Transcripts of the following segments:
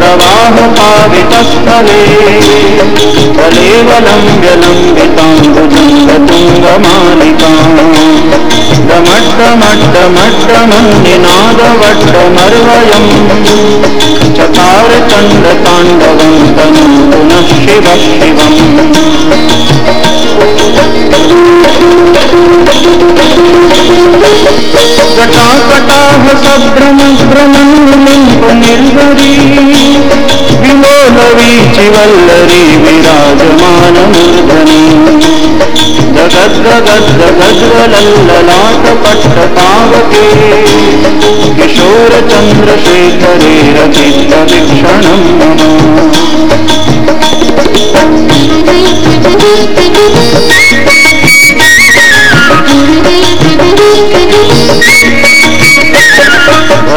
प्रवाह पावितस्थले कलेवलं व्यलम्बितां भुजङ्गतुङ्गमालिकाम् तनु पुनः शिव शिवम्। जटाकटाः सभ्रमभ्रमन्निर्वरी विलोलवीचिवल्लरी विराजमानमूर्धनी గద్గ గద్గ గజ్వలల్లలాట పట్ట పావకే కిశోర చంద్రశేఖరే రచిత వీక్షణం నమో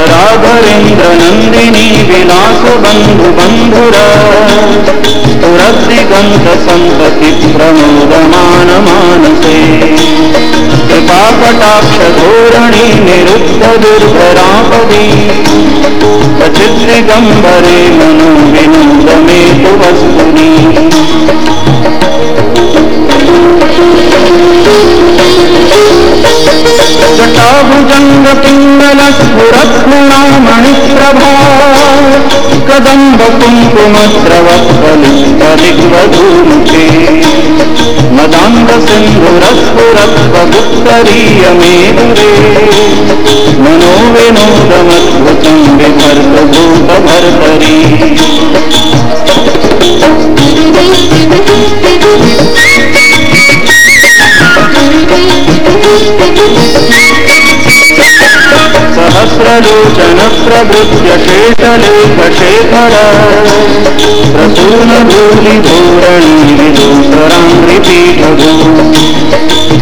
రాఘవేంద్ర నందిని విలాస బంధు బంధురా गंध संपति प्रमोदान मानसे कृपा कटाक्ष धोरणी प्रणोदमानमानसे कृपापटाक्षधोरणी निरुद्धदुर्धरापदी सचित्रिगम्बरे मनो विनोदमे तु पिंगल जटाभुजङ्गपिङ्गलस्फुरस्फुणा मणिप्रभा कदंब कुङ्कुमद्रव कदम्बकुङ्कुमद्रवत्फलितदिग्वधूमुखे मदान्तसिन्धुरस्फुरत्वगुप्तरीयमेदुरे मनो विनोदमद्भुतं विभर्तभूतभर्तरी प्रलोचन प्रभृत्य शेषलेखशेखर प्रसूनभूलिभूरणीलोकराङ्घ्रिपीठभू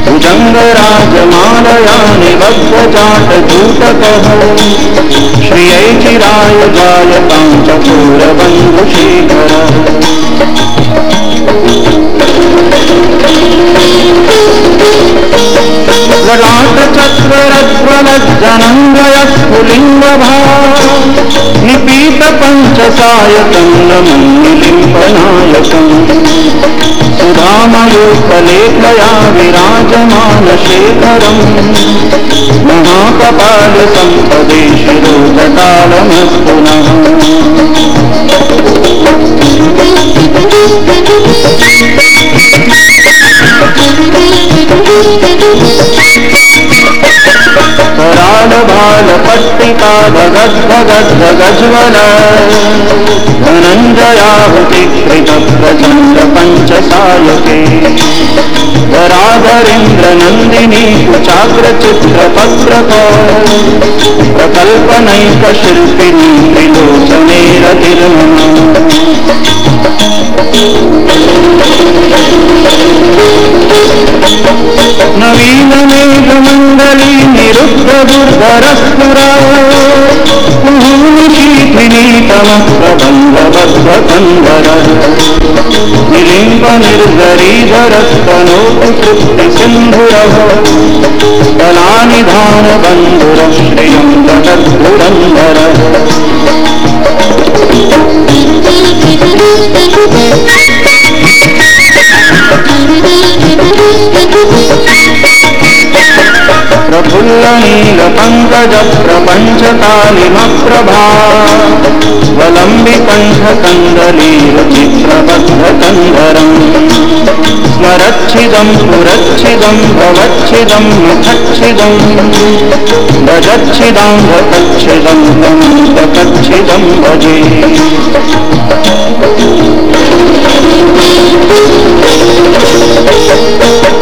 भुजङ्गराजमालयानि वक्वजाटभूतकः श्रियै चिराय गायतां च पूरबन्धुशेखरः ललाटचक्ररध्वलज्जनङ्गयस्फुलिङ्गभा निपीतपञ्चसायकं नमन्निलिम्पनायकम् सुधामयोकलेखया विराजमानशेखरम् महाकपालसम्पदे शिरोजटालमस्तु नः करालबालपट्टिका भगद्भगद्भगज्वल धनञ्जयाहुतिकृतप्रचण्डपञ्चसायके वराधरेन्द्रनन्दिनी कुचाग्रचित्रपत्रक। प्रकल्पनैकशिल्पिनी నవీన మేఘమండలి నిరుద్ధ దుర్ధరస్తురా ప్రణీతమస్తబంధవత్వకందర నిలింబ నిర్ధరీధరస్తనోపృప్తి సింధురవ కళానిధాన బంధుర శ్రియం జగద్భురంధర Thank you. फुल्लनीलपङ्कजप्रपञ्चकालिमप्रभा वलम्बिकण्ठकन्दलीलचित्रबद्धकन्दरम् स्मरच्छिदम् पुरच्छिदम् भवच्छिदम् मुखच्छिदम् भजच्छिदम् भकच्छिदम् कच्छिदम् भजे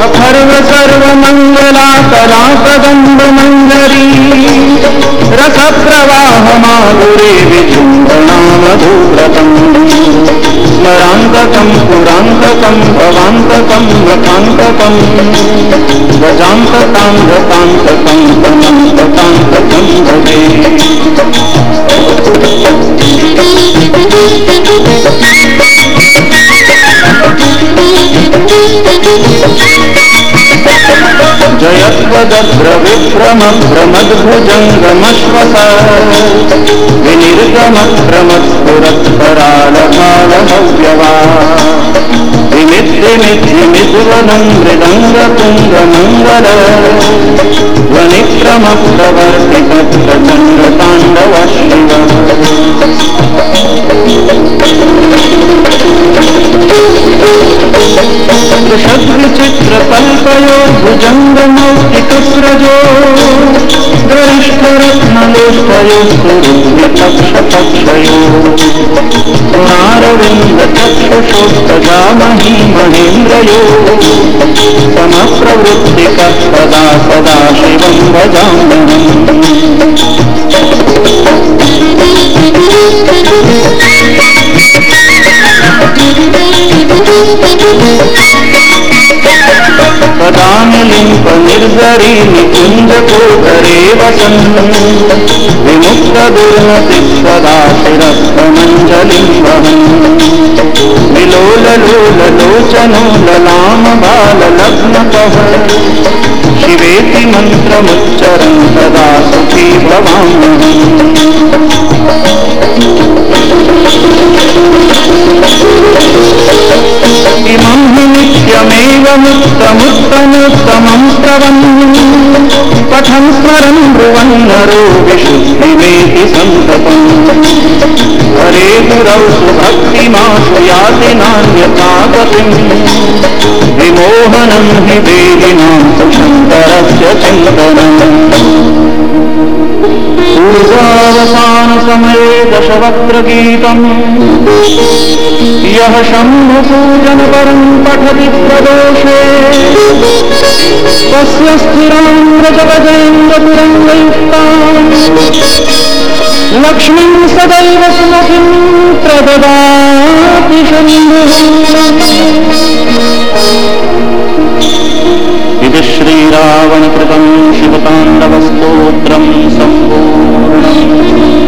अथर्व सर्वमङ्ग कला कला कदम्ब मंजरी रस प्रवाह माधुरे विजृंभनामधूव्रतम् स्मरांतकम पुरांतकम भवांतकम व्रताङ्ककम् गजाङ्कताम् व्रताङ्ककम् गताङ्कताङ्ककम् भजे। Thank you. जयद्वदभ्रविक्रमभ्रमद्भुजङ्गमश्वसा विनिर्गमभ्रमस्फुरत्परालमालभव्यवा विमिद्रिमिद्रिमिद्वनं ध्वनिक्रम ध्वनिक्रमप्रवर्तितप्रचण्डताण्डव Shiva Thank you. षड्विचित्रकल्पयो भुजङ्गमौक्तिकस्रजो गरिष्ठरत्नलोष्टयो सुरुद्रपक्षपक्षयो गुणारविन्दचक्षुषोत्तजामही महेन्द्रयो। समप्रवृत्तिकः सदा सदा शिवं निर्जरी निकुञ्जकोदरे वसन् विमुक्तदुर्मतिः सदा शिरस्तमञ्जलिं वहन् विलोललोललोचनो ललामबाललग्नतः शिवेति मन्त्रमुच्चरन् सदा सुखी भवामि इमं हि नित्यमेवमुत्तमुत्तमोत्तमं स्तवन् पठन् स्मरन् ब्रुवन् नरो विशुद्धिमेति सन्ततम् हरे गुरौ याति नान्यथा गतिम् विमोहनं हि वेदिनां सुशङ्करस्य चिन्तनम् पूर्वावसानसमये दशवक्त्रगीतम् यः शम्भुपूजनपरम् पठति प्रदोषे। तस्य लक्ष्मीं सदैव सुमतिं प्रददाति शम्भुः इति श्रीरावणकृतं Thank you.